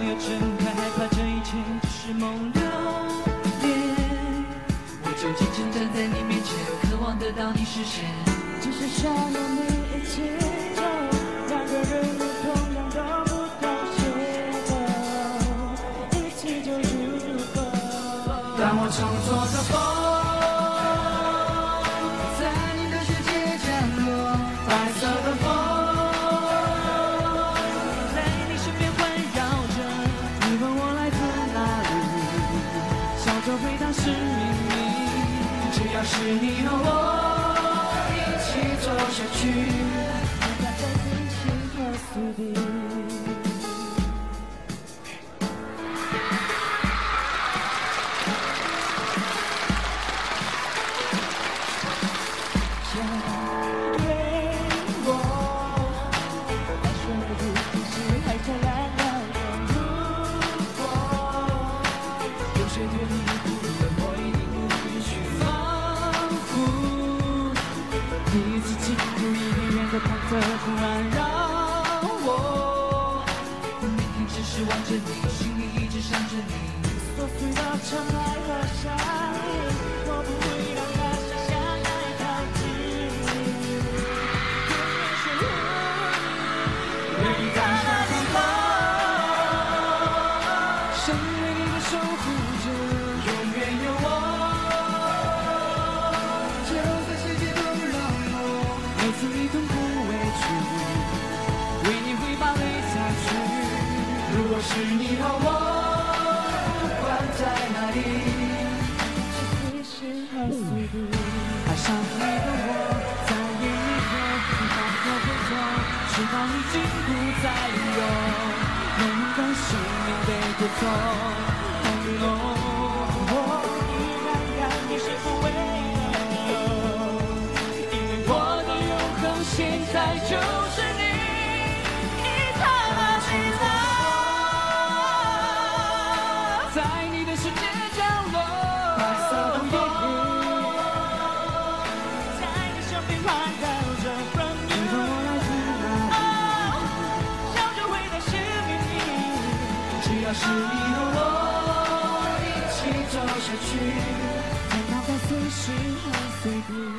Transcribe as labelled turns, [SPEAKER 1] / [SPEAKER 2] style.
[SPEAKER 1] 想要
[SPEAKER 2] 睁开，害怕这一切只是梦留恋。我就静静站在你面前，渴望得
[SPEAKER 1] 到你实现。只是想和你一起走，两个人也同样得不到结果。一起就如够？当我乘坐着风。里，笑着回答是秘密。只要是你和我一起走下去。一
[SPEAKER 2] 个人的忐忑不安，让我
[SPEAKER 1] 每天只是望着你，心里一直想着你。
[SPEAKER 2] 琐碎的尘埃和沙
[SPEAKER 1] 当一个我，在
[SPEAKER 2] 眼里头，你放我回头，直到你已经不再有，能让生命被夺走。
[SPEAKER 1] 要是你和我一起走下去。
[SPEAKER 2] 难道在随时和随地？